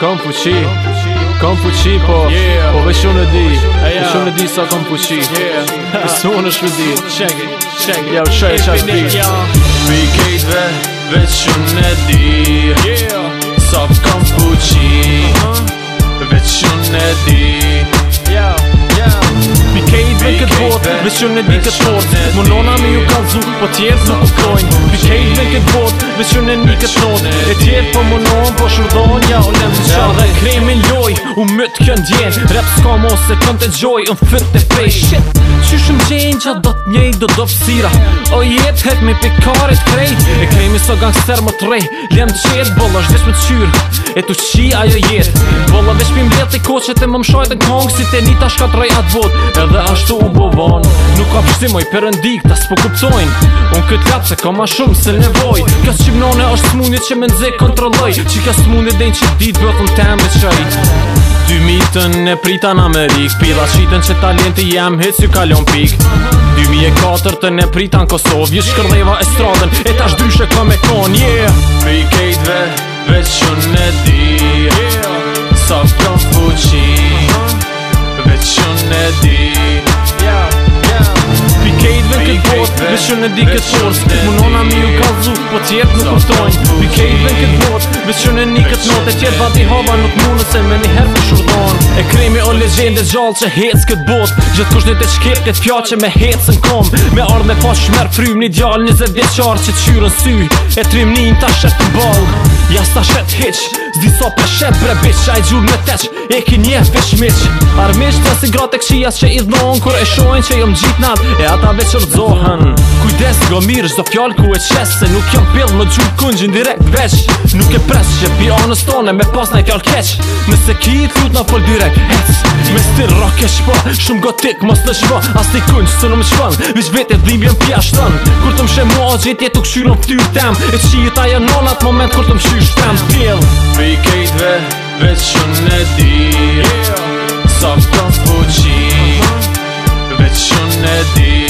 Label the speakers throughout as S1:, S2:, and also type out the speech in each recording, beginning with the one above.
S1: Kom fuqi Kom fuqi po yeah. Po vesh unë e di Vesh unë e di sa kom fuqi Vesh yeah. unë është me di Check it, check it Ja u shaj e qash di Mi kejtve Vesh unë e di yeah. Sa kom fuqi uh -huh. Vesh unë e di që në di këtë port Më nona me ju ka zu, po tjerët nuk u kojnë
S2: Pi kejt me këtë bot, veç që në di këtë not E tjerët po më nonë, po shurdojnë, ja u lem të qa Dhe kremi ljo U më të kënë djenë Rap s'ka mo se kënë të gjoj Në fyrë të fej Shit Që shumë gjenë që do të do do pësira O jet hek me pikarit krej E krej me so gangster më të Lem të qetë bolla është vesh më të qyrë E të qi ajo jetë Bolla vesh pëm letë i koqet e më më shajtë në kongë Si të një ta shka të atë vot Edhe ashtu u bovon Nuk ka përsi moj përëndik të s'po kuptojnë Unë këtë kapë se ka ma shumë se nevoj Kësë qimnone është smunit që me nëzë kontroloj Që kësë smunit dhe në që ditë vëtë në temë Dy mitën e prita në Amerik Pila shiten që talenti jem hec ju kalon pik 2004 e prita në Kosovë Jë shkërdeva e stradën
S1: E tash dyshe këm e kon, yeah Pikejtve, veç që në di që në di këtë forës Më nona mi u ka po
S2: tjetë nuk përstojnë Mi kej i këtë borç, vis që në një këtë notë E tjetë vati hava nuk mundë se me një herë për shurdojnë E kremi o legende gjallë që hecë këtë bot Gjëtë kush një të shkep këtë fja që me hecë në kom Me ardhë me pa shmerë frymë një djallë një zetë vjeqarë që të shyrën sy E trim një një të të balë Ja s'ta shetë Zdi so për shet bre bitch Qaj gjur me teq E ki njef e shmiq Armisht dhe si grat e kshias Qe idhnon kur e shojn qe jom gjit E ata veç rëzohen Kujdes go mirë Zdo fjall ku e qes Se nuk jom pill më gjur kundjin direkt veç Nuk e pres që pi anës tone Me pas na i fjall keq Nëse ki i tut na fol direkt Hec Me stil rock e shpo Shum gotik mos në shpo As ti kundj së në më shpon Vish vet e dhimbje më pja shton Kur të më shemua gjitje të kshyron pëty tem E qi i ta janon moment kur të më shysh tem Pjell Me i kejtve
S1: Vec shumë në di Sa më kam fuqi Vec shumë në di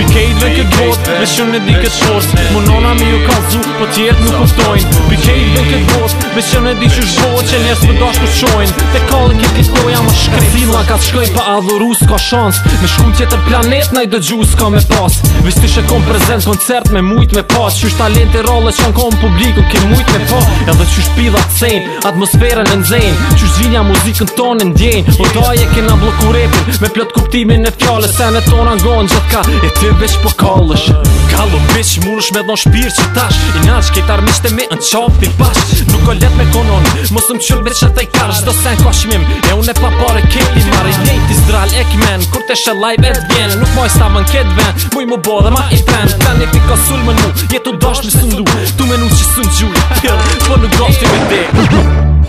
S1: Pi i kejtve Me shumë në di këtë post Mu nona mi ju kalzu Po tjerët nuk uftojnë Pi kejt bën këtë
S2: post Me shumë në di që shbo Që njerës për dash ku qojnë Te kallë këtë këtë loja më shkrej Ka fila ka të shkrej Pa adhuru s'ka shans Me shkum tjetër planet Na i dëgju s'ka me pas Visti shë kom prezent Koncert me mujt me pas Qysh talent e rolle Qan kom publik Nuk okay, ke mujt me pa Edhe qysh pida të sen Atmosfera në nxen Qysh zvinja muzikën tonë ndjen O po daje kena bloku repin Me plot kuptimin e fjale Sene ngon gjithka E ty po kallësh Kallon bitch, mu nësh me dhon shpirë që tash I nash, kejtar mishte me me në qovë pi pash Nuk o let me konon, mos në më qërë me qëtë e karë Shdo sen ko shmim, e une e pa pare kepi Mare i i zdral e kmen, kur te shë lajb e t'vjen Nuk moj sa më në ketë ven, muj mu bo dhe ma i pen Ta një pika sul më nu, jetu dosh në sundu Tu me nu që sun gjuj, për nuk dosh të me dhe